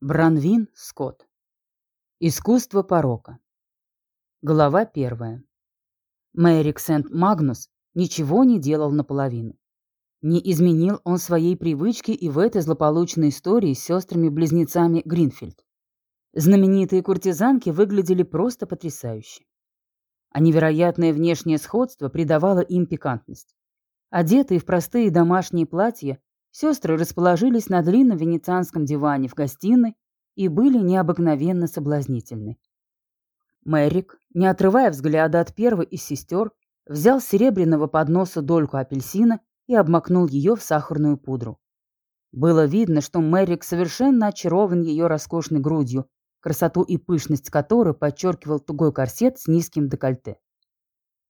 Бранвин Скотт. Искусство порока. Глава первая. Мэрик Сент-Магнус ничего не делал наполовину. Не изменил он своей привычки и в этой злополучной истории с сестрами-близнецами Гринфилд. Знаменитые куртизанки выглядели просто потрясающе. А невероятное внешнее сходство придавало им пикантность. Одетые в простые домашние платья, Сестры расположились на длинном венецианском диване в гостиной и были необыкновенно соблазнительны. Мэрик, не отрывая взгляда от первой из сестер, взял с серебряного подноса дольку апельсина и обмакнул ее в сахарную пудру. Было видно, что Мэрик совершенно очарован ее роскошной грудью, красоту и пышность которой подчеркивал тугой корсет с низким декольте.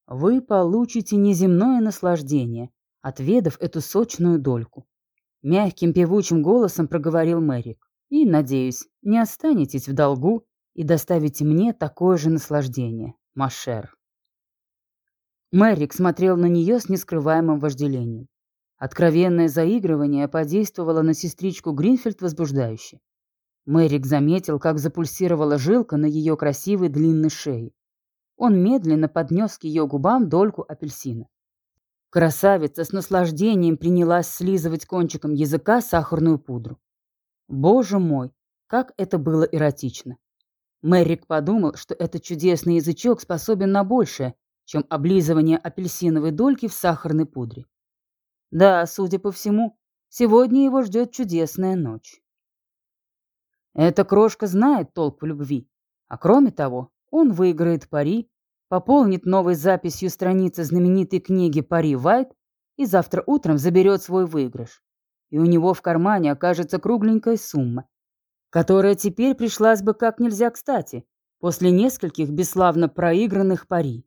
Вы получите неземное наслаждение, отведав эту сочную дольку. Мягким певучим голосом проговорил Мэрик. И, надеюсь, не останетесь в долгу и доставите мне такое же наслаждение, Машер. Мэрик смотрел на нее с нескрываемым вожделением. Откровенное заигрывание подействовало на сестричку Гринфельд возбуждающе. Мэрик заметил, как запульсировала жилка на ее красивой длинной шее. Он медленно поднес к ее губам дольку апельсина. Красавица с наслаждением принялась слизывать кончиком языка сахарную пудру. Боже мой, как это было эротично. Мэрик подумал, что этот чудесный язычок способен на большее, чем облизывание апельсиновой дольки в сахарной пудре. Да, судя по всему, сегодня его ждет чудесная ночь. Эта крошка знает толк в любви, а кроме того, он выиграет пари пополнит новой записью страницы знаменитой книги «Пари Вайт» и завтра утром заберет свой выигрыш. И у него в кармане окажется кругленькая сумма, которая теперь пришлась бы как нельзя кстати, после нескольких бесславно проигранных пари.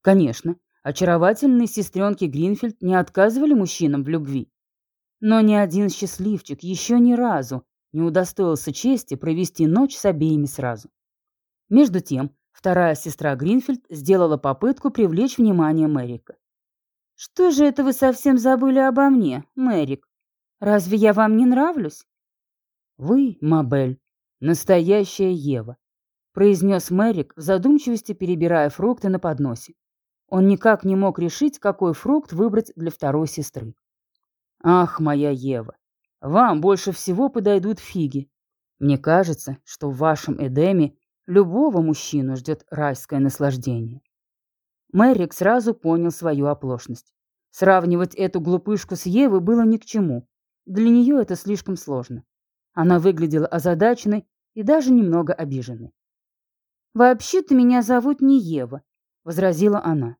Конечно, очаровательные сестренки Гринфилд не отказывали мужчинам в любви. Но ни один счастливчик еще ни разу не удостоился чести провести ночь с обеими сразу. Между тем, Вторая сестра Гринфилд сделала попытку привлечь внимание Мэрика. «Что же это вы совсем забыли обо мне, Мэрик? Разве я вам не нравлюсь?» «Вы, Мабель, настоящая Ева», — произнес Мэрик в задумчивости, перебирая фрукты на подносе. Он никак не мог решить, какой фрукт выбрать для второй сестры. «Ах, моя Ева, вам больше всего подойдут фиги. Мне кажется, что в вашем Эдеме Любого мужчину ждет райское наслаждение. Мэрик сразу понял свою оплошность. Сравнивать эту глупышку с Евой было ни к чему. Для нее это слишком сложно. Она выглядела озадаченной и даже немного обиженной. «Вообще-то меня зовут не Ева», — возразила она.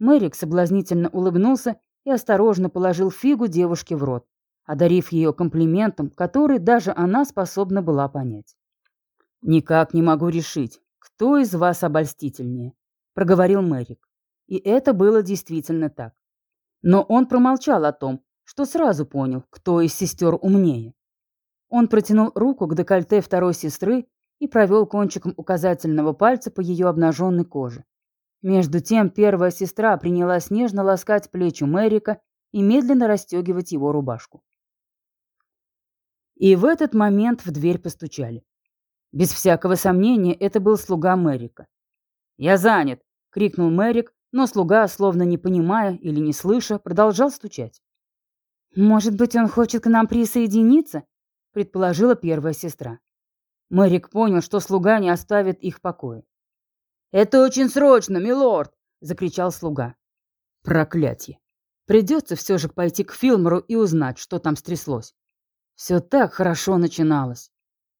Мэрик соблазнительно улыбнулся и осторожно положил фигу девушке в рот, одарив ее комплиментом, который даже она способна была понять. «Никак не могу решить, кто из вас обольстительнее», — проговорил Мэрик. И это было действительно так. Но он промолчал о том, что сразу понял, кто из сестер умнее. Он протянул руку к декольте второй сестры и провел кончиком указательного пальца по ее обнаженной коже. Между тем первая сестра принялась нежно ласкать плечи Мэрика и медленно расстегивать его рубашку. И в этот момент в дверь постучали. Без всякого сомнения, это был слуга Мэрика. «Я занят!» — крикнул Мэрик, но слуга, словно не понимая или не слыша, продолжал стучать. «Может быть, он хочет к нам присоединиться?» — предположила первая сестра. Мэрик понял, что слуга не оставит их в покое. «Это очень срочно, милорд!» — закричал слуга. «Проклятье! Придется все же пойти к Филмору и узнать, что там стряслось. Все так хорошо начиналось.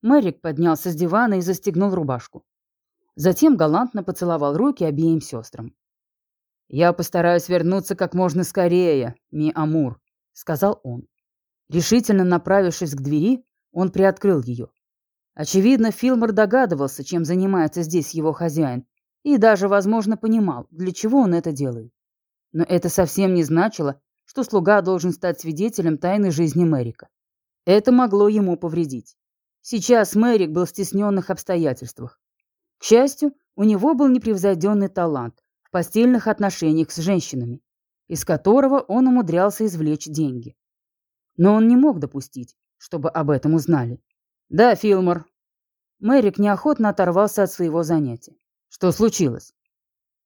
Мэрик поднялся с дивана и застегнул рубашку. Затем галантно поцеловал руки обеим сестрам. «Я постараюсь вернуться как можно скорее, ми Амур», — сказал он. Решительно направившись к двери, он приоткрыл ее. Очевидно, Филмор догадывался, чем занимается здесь его хозяин, и даже, возможно, понимал, для чего он это делает. Но это совсем не значило, что слуга должен стать свидетелем тайны жизни Мэрика. Это могло ему повредить. Сейчас Мэрик был в стесненных обстоятельствах. К счастью, у него был непревзойденный талант в постельных отношениях с женщинами, из которого он умудрялся извлечь деньги. Но он не мог допустить, чтобы об этом узнали. «Да, Филмор». Мэрик неохотно оторвался от своего занятия. «Что случилось?»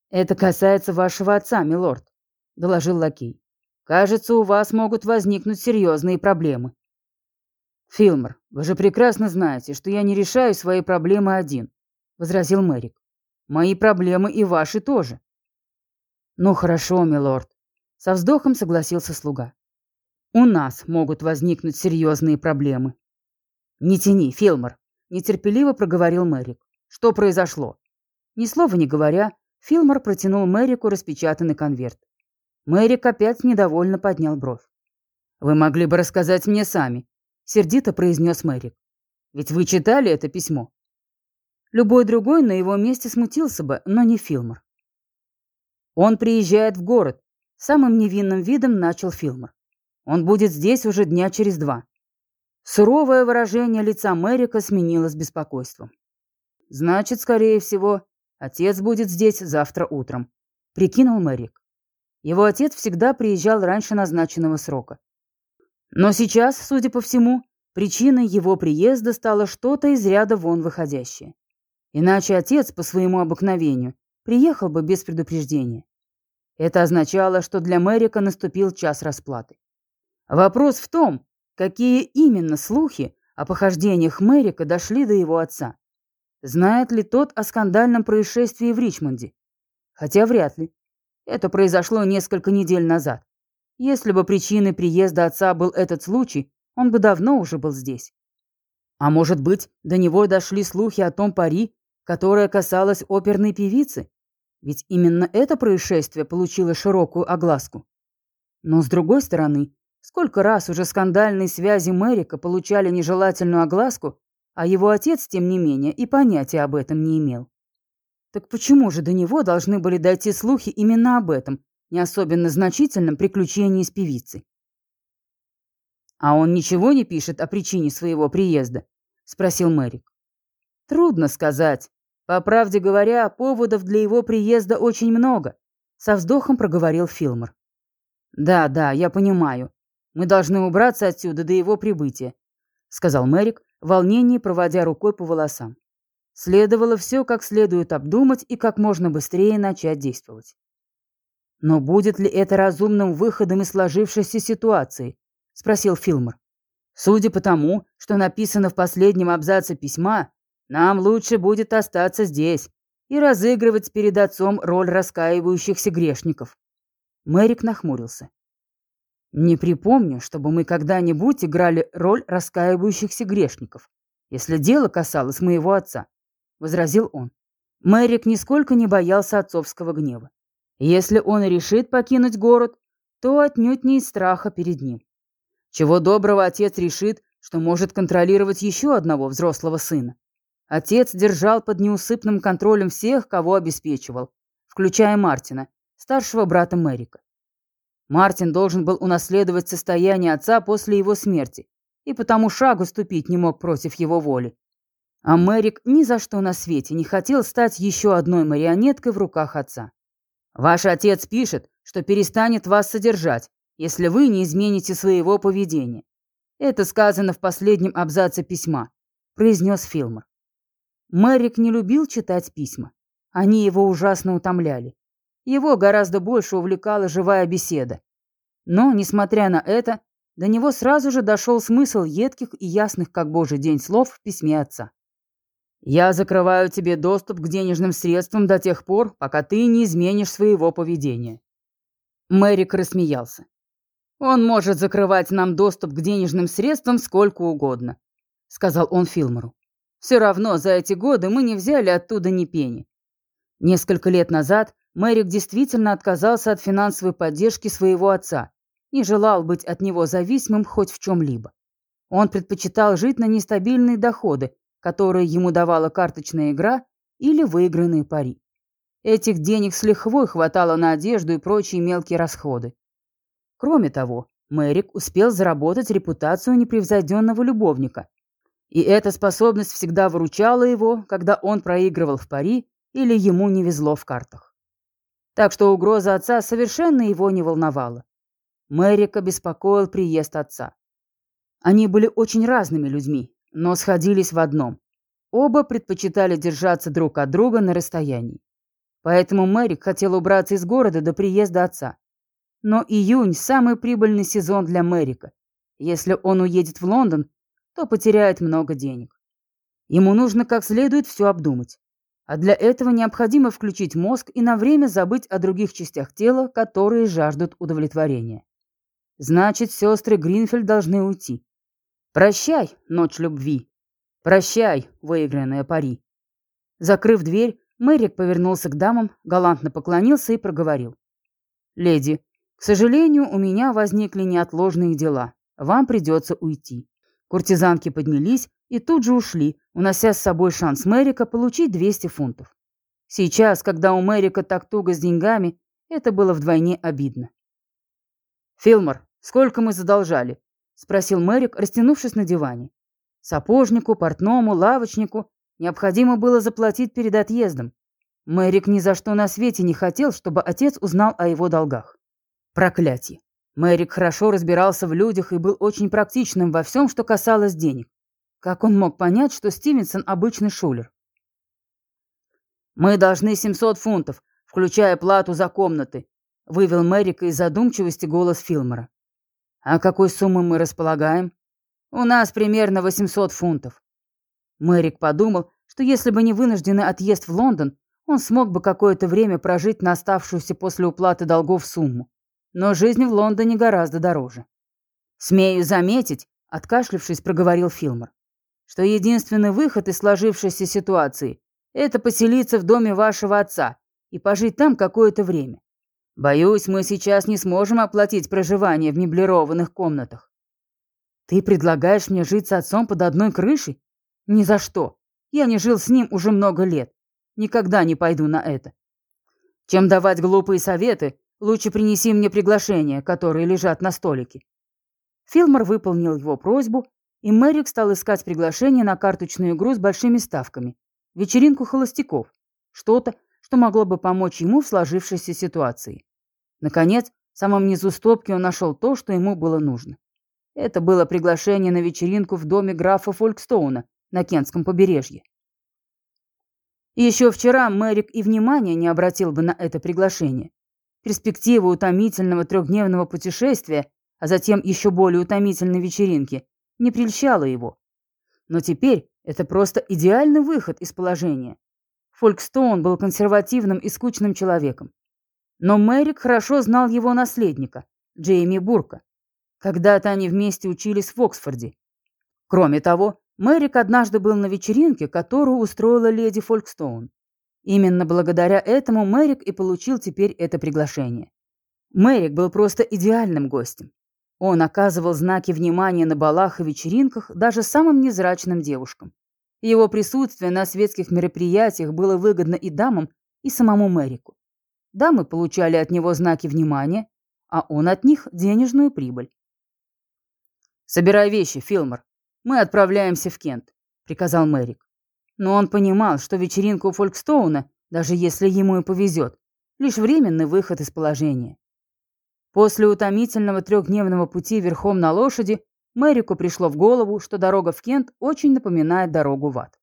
«Это касается вашего отца, милорд», — доложил лакей. «Кажется, у вас могут возникнуть серьезные проблемы». «Филмор, вы же прекрасно знаете, что я не решаю свои проблемы один», — возразил Мэрик. «Мои проблемы и ваши тоже». «Ну хорошо, милорд», — со вздохом согласился слуга. «У нас могут возникнуть серьезные проблемы». «Не тяни, Филмор», — нетерпеливо проговорил Мэрик. «Что произошло?» Ни слова не говоря, Филмор протянул Мэрику распечатанный конверт. Мэрик опять недовольно поднял бровь. «Вы могли бы рассказать мне сами», — сердито произнес Мэрик. «Ведь вы читали это письмо?» Любой другой на его месте смутился бы, но не Филмор. «Он приезжает в город», — самым невинным видом начал Филмор. «Он будет здесь уже дня через два. Суровое выражение лица Мэрика сменилось беспокойством. «Значит, скорее всего, отец будет здесь завтра утром», — прикинул Мэрик. Его отец всегда приезжал раньше назначенного срока. Но сейчас, судя по всему, причиной его приезда стало что-то из ряда вон выходящее. Иначе отец, по своему обыкновению, приехал бы без предупреждения. Это означало, что для Мэрика наступил час расплаты. Вопрос в том, Какие именно слухи о похождениях Мэрика дошли до его отца? Знает ли тот о скандальном происшествии в Ричмонде? Хотя вряд ли. Это произошло несколько недель назад. Если бы причиной приезда отца был этот случай, он бы давно уже был здесь. А может быть, до него дошли слухи о том пари, которое касалось оперной певицы? Ведь именно это происшествие получило широкую огласку. Но с другой стороны, Сколько раз уже скандальные связи Мэрика получали нежелательную огласку, а его отец, тем не менее, и понятия об этом не имел. Так почему же до него должны были дойти слухи именно об этом, не особенно значительном приключении с певицей? «А он ничего не пишет о причине своего приезда?» — спросил Мэрик. «Трудно сказать. По правде говоря, поводов для его приезда очень много», — со вздохом проговорил Филмор. «Да, да, я понимаю. Мы должны убраться отсюда до его прибытия», — сказал Мэрик, в волнении проводя рукой по волосам. Следовало все как следует обдумать и как можно быстрее начать действовать. «Но будет ли это разумным выходом из сложившейся ситуации?» — спросил Филмор. «Судя по тому, что написано в последнем абзаце письма, нам лучше будет остаться здесь и разыгрывать перед отцом роль раскаивающихся грешников». Мэрик нахмурился. Не припомню, чтобы мы когда-нибудь играли роль раскаивающихся грешников, если дело касалось моего отца, — возразил он. Мэрик нисколько не боялся отцовского гнева. Если он решит покинуть город, то отнюдь не из страха перед ним. Чего доброго отец решит, что может контролировать еще одного взрослого сына. Отец держал под неусыпным контролем всех, кого обеспечивал, включая Мартина, старшего брата Мэрика. Мартин должен был унаследовать состояние отца после его смерти, и потому шагу ступить не мог против его воли. А Мэрик ни за что на свете не хотел стать еще одной марионеткой в руках отца. «Ваш отец пишет, что перестанет вас содержать, если вы не измените своего поведения. Это сказано в последнем абзаце письма», — произнес Филмор. Мэрик не любил читать письма. Они его ужасно утомляли. Его гораздо больше увлекала живая беседа. Но, несмотря на это, до него сразу же дошел смысл едких и ясных, как божий день, слов в письме отца. «Я закрываю тебе доступ к денежным средствам до тех пор, пока ты не изменишь своего поведения». Мэрик рассмеялся. «Он может закрывать нам доступ к денежным средствам сколько угодно», — сказал он Филмору. «Все равно за эти годы мы не взяли оттуда ни пени. Несколько лет назад Мэрик действительно отказался от финансовой поддержки своего отца, не желал быть от него зависимым хоть в чем-либо. Он предпочитал жить на нестабильные доходы, которые ему давала карточная игра или выигранные пари. Этих денег с лихвой хватало на одежду и прочие мелкие расходы. Кроме того, Мэрик успел заработать репутацию непревзойденного любовника. И эта способность всегда выручала его, когда он проигрывал в пари или ему не везло в картах. Так что угроза отца совершенно его не волновала. Мэрика беспокоил приезд отца. Они были очень разными людьми, но сходились в одном. Оба предпочитали держаться друг от друга на расстоянии. Поэтому Мэрик хотел убраться из города до приезда отца. Но июнь – самый прибыльный сезон для Мэрика. Если он уедет в Лондон, то потеряет много денег. Ему нужно как следует все обдумать. А для этого необходимо включить мозг и на время забыть о других частях тела, которые жаждут удовлетворения. Значит, сестры Гринфельд должны уйти. Прощай, ночь любви. Прощай, выигранная пари. Закрыв дверь, Мэрик повернулся к дамам, галантно поклонился и проговорил. «Леди, к сожалению, у меня возникли неотложные дела. Вам придется уйти». Куртизанки поднялись и тут же ушли, унося с собой шанс Мэрика получить 200 фунтов. Сейчас, когда у Мэрика так туго с деньгами, это было вдвойне обидно. «Филмор, сколько мы задолжали?» — спросил Мэрик, растянувшись на диване. Сапожнику, портному, лавочнику необходимо было заплатить перед отъездом. Мэрик ни за что на свете не хотел, чтобы отец узнал о его долгах. Проклятие. Мэрик хорошо разбирался в людях и был очень практичным во всем, что касалось денег. Как он мог понять, что Стивенсон обычный шулер? «Мы должны 700 фунтов, включая плату за комнаты», вывел Мэрика из задумчивости голос Филмора. «А какой суммы мы располагаем?» «У нас примерно 800 фунтов». Мэрик подумал, что если бы не вынужденный отъезд в Лондон, он смог бы какое-то время прожить на оставшуюся после уплаты долгов сумму. Но жизнь в Лондоне гораздо дороже. «Смею заметить», — откашлившись, проговорил Филмор, что единственный выход из сложившейся ситуации – это поселиться в доме вашего отца и пожить там какое-то время. Боюсь, мы сейчас не сможем оплатить проживание в меблированных комнатах. Ты предлагаешь мне жить с отцом под одной крышей? Ни за что. Я не жил с ним уже много лет. Никогда не пойду на это. Чем давать глупые советы, лучше принеси мне приглашения, которые лежат на столике. Филмор выполнил его просьбу, и Мэрик стал искать приглашение на карточную игру с большими ставками, вечеринку холостяков, что-то, что могло бы помочь ему в сложившейся ситуации. Наконец, в самом низу стопки он нашел то, что ему было нужно. Это было приглашение на вечеринку в доме графа Фолькстоуна на Кентском побережье. еще вчера Мэрик и внимания не обратил бы на это приглашение. Перспектива утомительного трехдневного путешествия, а затем еще более утомительной вечеринки, не прельщала его. Но теперь это просто идеальный выход из положения. Фолькстоун был консервативным и скучным человеком. Но Мэрик хорошо знал его наследника, Джейми Бурка. Когда-то они вместе учились в Оксфорде. Кроме того, Мэрик однажды был на вечеринке, которую устроила леди Фолькстоун. Именно благодаря этому Мэрик и получил теперь это приглашение. Мэрик был просто идеальным гостем. Он оказывал знаки внимания на балах и вечеринках даже самым незрачным девушкам. Его присутствие на светских мероприятиях было выгодно и дамам, и самому Мэрику. Дамы получали от него знаки внимания, а он от них денежную прибыль. «Собирай вещи, Филмор. Мы отправляемся в Кент», — приказал Мэрик. Но он понимал, что вечеринка у Фолькстоуна, даже если ему и повезет, лишь временный выход из положения. После утомительного трехдневного пути верхом на лошади Мэрику пришло в голову, что дорога в Кент очень напоминает дорогу в ад.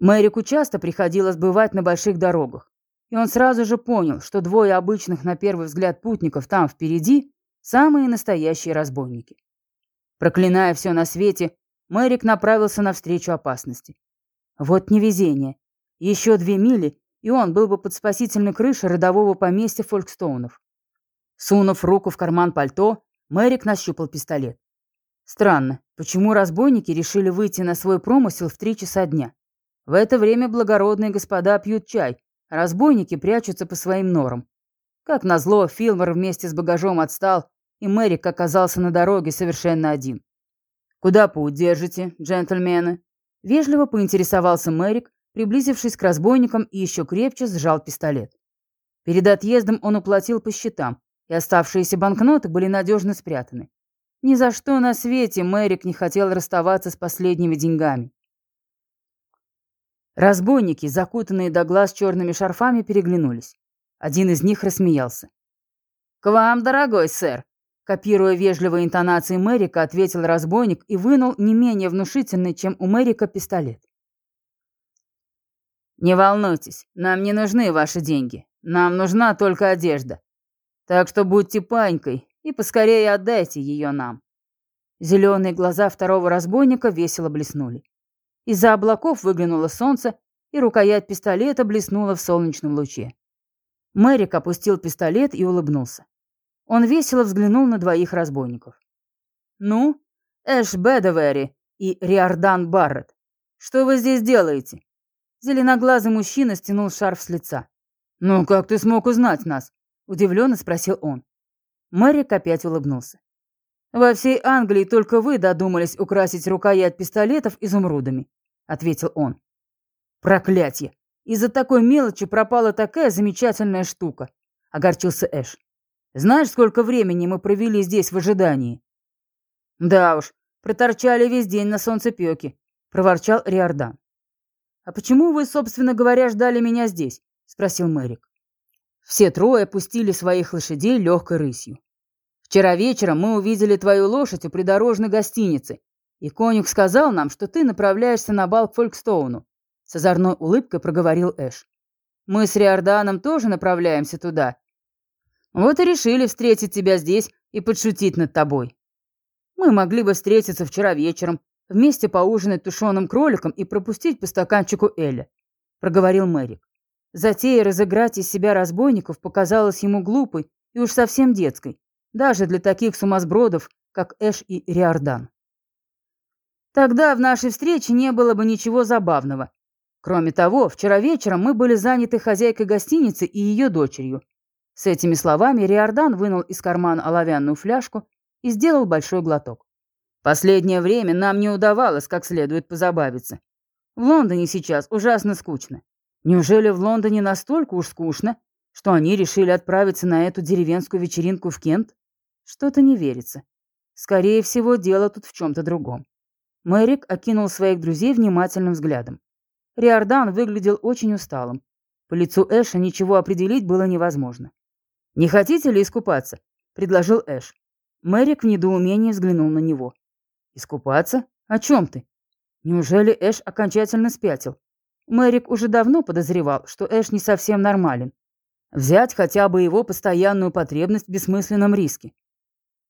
Мэрику часто приходилось бывать на больших дорогах, и он сразу же понял, что двое обычных на первый взгляд путников там впереди – самые настоящие разбойники. Проклиная все на свете, Мэрик направился навстречу опасности. Вот невезение. Еще две мили, и он был бы под спасительной крышей родового поместья Фолькстоунов. Сунув руку в карман пальто, Мэрик нащупал пистолет. Странно, почему разбойники решили выйти на свой промысел в три часа дня? В это время благородные господа пьют чай, разбойники прячутся по своим норам. Как назло, Филмор вместе с багажом отстал, и Мэрик оказался на дороге совершенно один. «Куда путь держите, джентльмены?» Вежливо поинтересовался Мэрик, приблизившись к разбойникам и еще крепче сжал пистолет. Перед отъездом он уплатил по счетам, и оставшиеся банкноты были надежно спрятаны. Ни за что на свете Мэрик не хотел расставаться с последними деньгами. Разбойники, закутанные до глаз черными шарфами, переглянулись. Один из них рассмеялся. «К вам, дорогой сэр. Копируя вежливые интонации Мэрика, ответил разбойник и вынул не менее внушительный, чем у Мэрика, пистолет. «Не волнуйтесь, нам не нужны ваши деньги. Нам нужна только одежда. Так что будьте панькой и поскорее отдайте ее нам». Зеленые глаза второго разбойника весело блеснули. Из-за облаков выглянуло солнце, и рукоять пистолета блеснула в солнечном луче. Мэрик опустил пистолет и улыбнулся. Он весело взглянул на двоих разбойников. «Ну, Эш Бедовери и Риордан Барретт, что вы здесь делаете?» Зеленоглазый мужчина стянул шарф с лица. «Ну, как ты смог узнать нас?» – удивленно спросил он. Мэрик опять улыбнулся. «Во всей Англии только вы додумались украсить рукоять пистолетов изумрудами», – ответил он. «Проклятье! Из-за такой мелочи пропала такая замечательная штука», – огорчился Эш. «Знаешь, сколько времени мы провели здесь в ожидании?» «Да уж, проторчали весь день на солнцепёке», – проворчал Риордан. «А почему вы, собственно говоря, ждали меня здесь?» – спросил Мэрик. Все трое пустили своих лошадей легкой рысью. «Вчера вечером мы увидели твою лошадь у придорожной гостиницы, и конюх сказал нам, что ты направляешься на бал к Фолькстоуну», – с озорной улыбкой проговорил Эш. «Мы с Риорданом тоже направляемся туда. Вот и решили встретить тебя здесь и подшутить над тобой. Мы могли бы встретиться вчера вечером, вместе поужинать тушеным кроликом и пропустить по стаканчику Эля», — проговорил Мэрик. Затея разыграть из себя разбойников показалась ему глупой и уж совсем детской, даже для таких сумасбродов, как Эш и Риордан. Тогда в нашей встрече не было бы ничего забавного. Кроме того, вчера вечером мы были заняты хозяйкой гостиницы и ее дочерью. С этими словами Риордан вынул из кармана оловянную фляжку и сделал большой глоток. Последнее время нам не удавалось как следует позабавиться. В Лондоне сейчас ужасно скучно. Неужели в Лондоне настолько уж скучно, что они решили отправиться на эту деревенскую вечеринку в Кент? Что-то не верится. Скорее всего, дело тут в чем-то другом. Мэрик окинул своих друзей внимательным взглядом. Риордан выглядел очень усталым. По лицу Эша ничего определить было невозможно. «Не хотите ли искупаться?» – предложил Эш. Мэрик в недоумении взглянул на него. Искупаться? О чем ты? Неужели Эш окончательно спятил? Мэрик уже давно подозревал, что Эш не совсем нормален. Взять хотя бы его постоянную потребность в бессмысленном риске.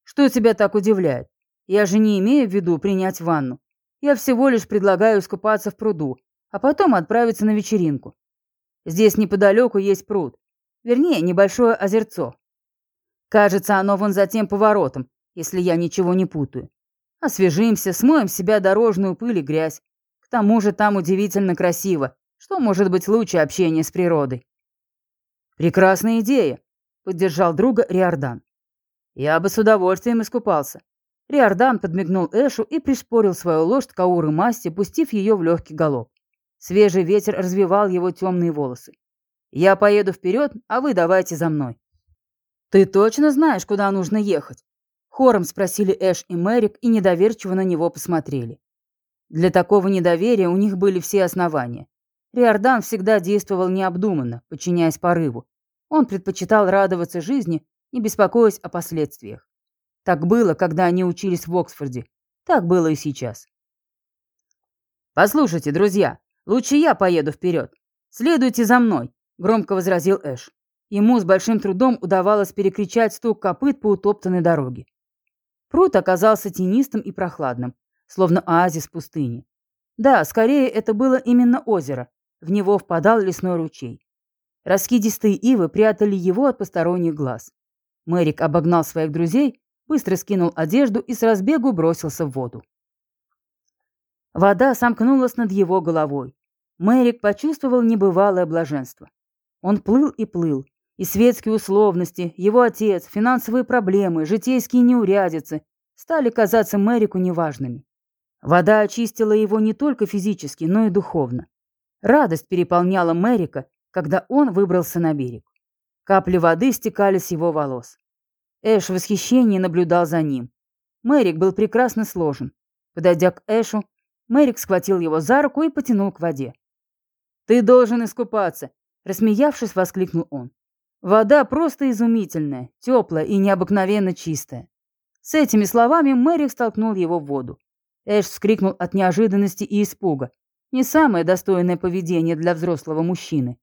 Что тебя так удивляет? Я же не имею в виду принять ванну. Я всего лишь предлагаю искупаться в пруду, а потом отправиться на вечеринку. Здесь неподалеку есть пруд. Вернее, небольшое озерцо. Кажется, оно вон за тем поворотом, если я ничего не путаю. Освежимся, смоем с себя дорожную пыль и грязь. К тому же там удивительно красиво. Что может быть лучше общения с природой? Прекрасная идея, поддержал друга Риордан. Я бы с удовольствием искупался. Риордан подмигнул Эшу и пришпорил свою лошадь кауры масти, пустив ее в легкий галоп. Свежий ветер развивал его темные волосы. «Я поеду вперед, а вы давайте за мной». «Ты точно знаешь, куда нужно ехать?» Хором спросили Эш и Мэрик и недоверчиво на него посмотрели. Для такого недоверия у них были все основания. Риордан всегда действовал необдуманно, подчиняясь порыву. Он предпочитал радоваться жизни, не беспокоясь о последствиях. Так было, когда они учились в Оксфорде. Так было и сейчас. «Послушайте, друзья, лучше я поеду вперед. Следуйте за мной», — громко возразил Эш. Ему с большим трудом удавалось перекричать стук копыт по утоптанной дороге. Пруд оказался тенистым и прохладным, словно оазис пустыни. Да, скорее это было именно озеро. В него впадал лесной ручей. Раскидистые ивы прятали его от посторонних глаз. Мэрик обогнал своих друзей, быстро скинул одежду и с разбегу бросился в воду. Вода сомкнулась над его головой. Мэрик почувствовал небывалое блаженство. Он плыл и плыл, и светские условности, его отец, финансовые проблемы, житейские неурядицы стали казаться Мэрику неважными. Вода очистила его не только физически, но и духовно. Радость переполняла Мэрика, когда он выбрался на берег. Капли воды стекали с его волос. Эш в восхищении наблюдал за ним. Мэрик был прекрасно сложен. Подойдя к Эшу, Мэрик схватил его за руку и потянул к воде. «Ты должен искупаться!» Рассмеявшись, воскликнул он. Вода просто изумительная, теплая и необыкновенно чистая. С этими словами Мэрик столкнул его в воду. Эш вскрикнул от неожиданности и испуга. Не самое достойное поведение для взрослого мужчины.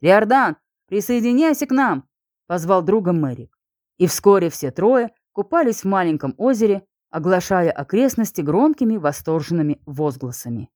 «Риордан, присоединяйся к нам!» — позвал друга Мэрик. И вскоре все трое купались в маленьком озере, оглашая окрестности громкими восторженными возгласами.